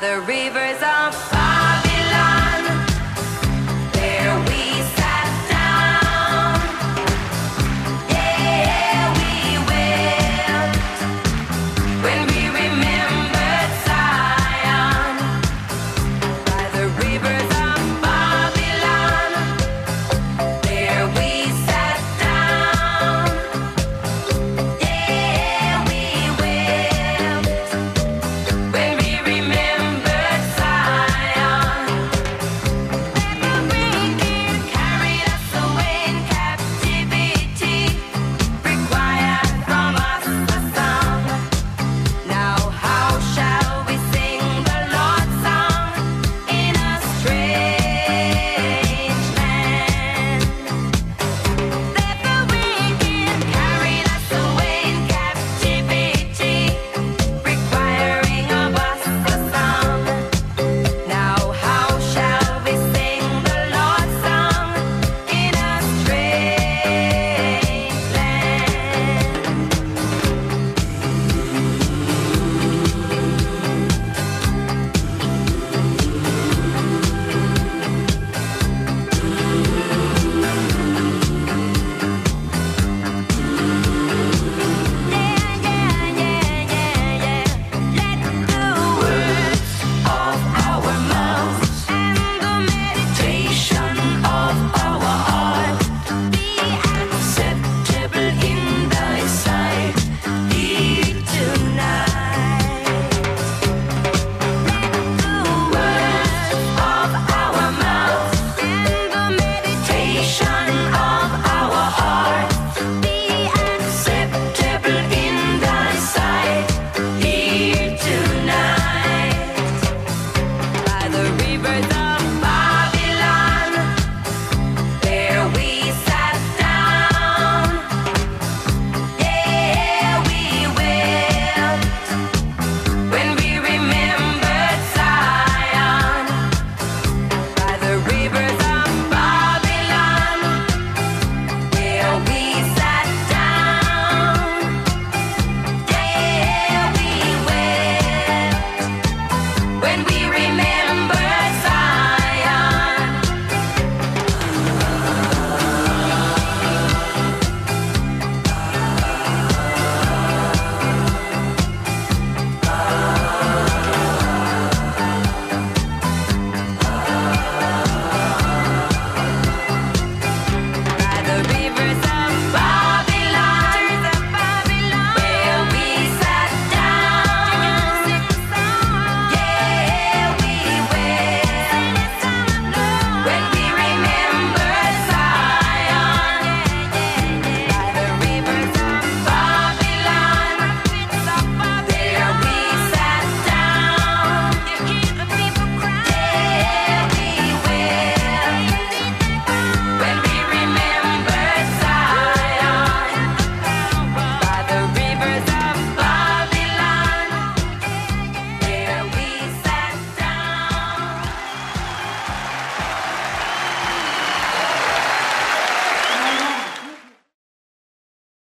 the rivers